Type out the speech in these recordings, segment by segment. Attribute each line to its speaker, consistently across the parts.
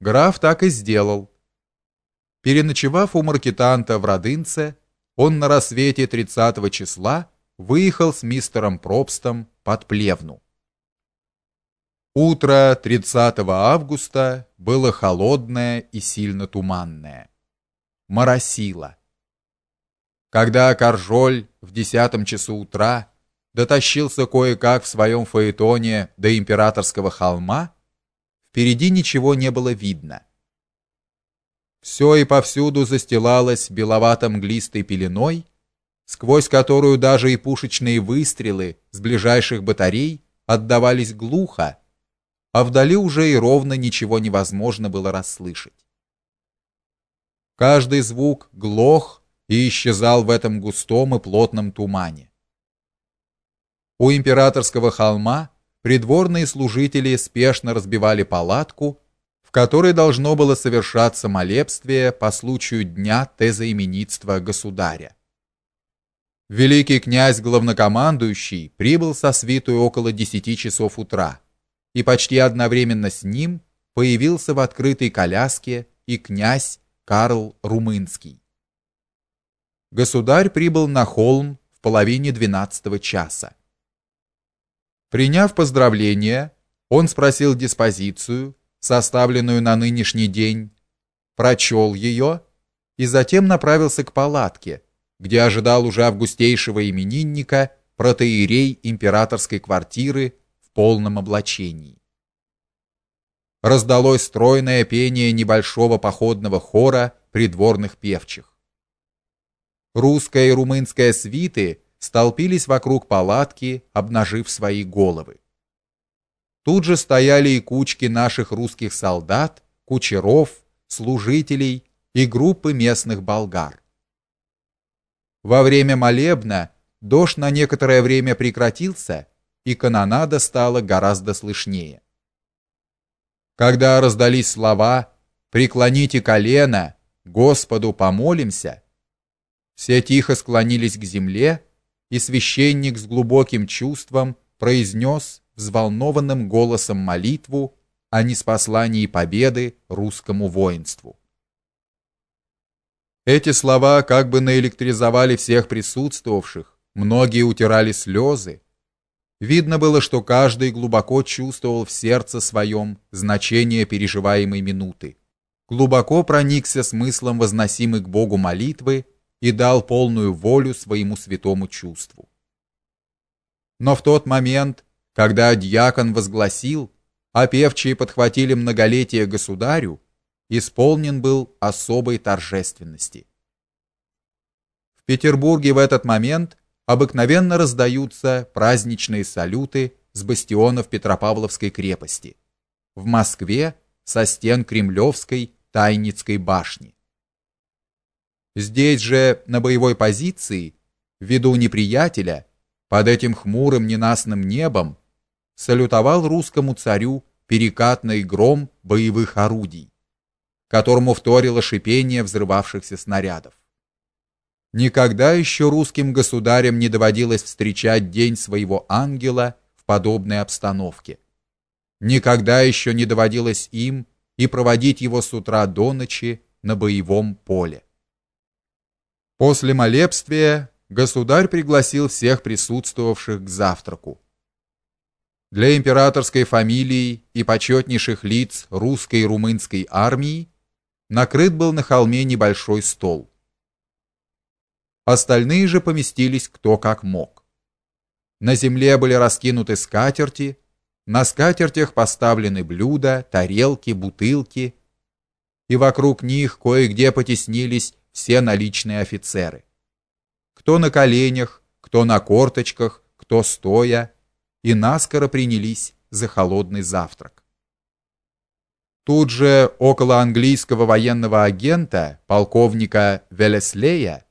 Speaker 1: Граф так и сделал. Переночевав у маркетанта в Родынце, он на рассвете 30 числа выехал с мистером Пробстом под Плевну. Утро 30 августа было холодное и сильно туманное. Моросило. Когда Каржоль в десятом часу утра дотащился кое-как в своем фаэтоне до императорского холма, впереди ничего не было видно. Все и повсюду застилалось беловато-мглистой пеленой, сквозь которую даже и пушечные выстрелы с ближайших батарей отдавались глухо, а вдали уже и ровно ничего невозможно было расслышать. Каждый звук глох и исчезал в этом густом и плотном тумане. У императорского холма придворные служители спешно разбивали палатку, в которой должно было совершаться молебствие по случаю дня тезаименитства государя. Великий князь главнокомандующий прибыл со свитой около 10 часов утра, и почти одновременно с ним появился в открытой коляске и князь Карл Румынский. Государь прибыл на холм в половине двенадцатого часа. Приняв поздравления, он спросил диспозицию, составленную на нынешний день, прочел ее и затем направился к палатке, где ожидал уже августейшего именинника протоиерей императорской квартиры в полном облачении. Раздалось стройное пение небольшого походного хора придворных певчих. Русская и румынская свиты столпились вокруг палатки, обнажив свои головы. Тут же стояли и кучки наших русских солдат, кучеров, служителей и группы местных болгар. Во время молебна дождь на некоторое время прекратился, и канонада стала гораздо слышнее. Когда раздались слова «Преклоните колено, Господу помолимся», все тихо склонились к земле, и священник с глубоким чувством произнес взволнованным голосом молитву о неспослании победы русскому воинству. Эти слова как бы наэлектризовали всех присутствовавших, многие утирали слезы. Видно было, что каждый глубоко чувствовал в сердце своем значение переживаемой минуты. Глубоко проникся смыслом возносимой к Богу молитвы и дал полную волю своему святому чувству. Но в тот момент, когда диакон возгласил, а певчие подхватили многолетие государю, исполнен был особой торжественности. В Петербурге в этот момент обыкновенно раздаются праздничные салюты с бастионов Петропавловской крепости, в Москве со стен Кремлевской Тайницкой башни. Здесь же, на боевой позиции, в виду неприятеля, под этим хмурым ненастным небом, салютовал русскому царю перекатный гром боевых орудий, которому вторило шипение взрывавшихся снарядов. Никогда еще русским государям не доводилось встречать день своего ангела в подобной обстановке. Никогда еще не доводилось им и проводить его с утра до ночи на боевом поле. После молебствия государь пригласил всех присутствовавших к завтраку. Для императорской фамилии и почетнейших лиц русской и румынской армии накрыт был на холме небольшой стол. Остальные же поместились кто как мог. На земле были раскинуты скатерти, на скатертях поставлены блюда, тарелки, бутылки, и вокруг них кое-где потеснились все наличные офицеры. Кто на коленях, кто на корточках, кто стоя, и наскоро принялись за холодный завтрак. Тут же около английского военного агента, полковника Велеслея,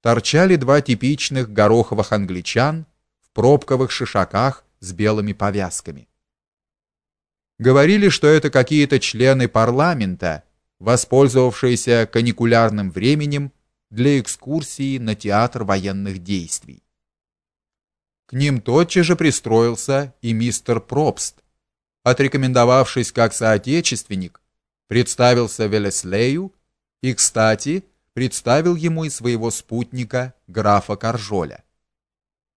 Speaker 1: торчали два типичных гороховых англичан в пробковых шишаках с белыми повязками. Говорили, что это какие-то члены парламента, воспользовавшиеся каникулярным временем для экскурсии на театр военных действий. К ним тотчас же пристроился и мистер Пробст, отрекомендовавшись как соотечественник представился Велеслею и, кстати, представил ему и своего спутника, графа Каржоля.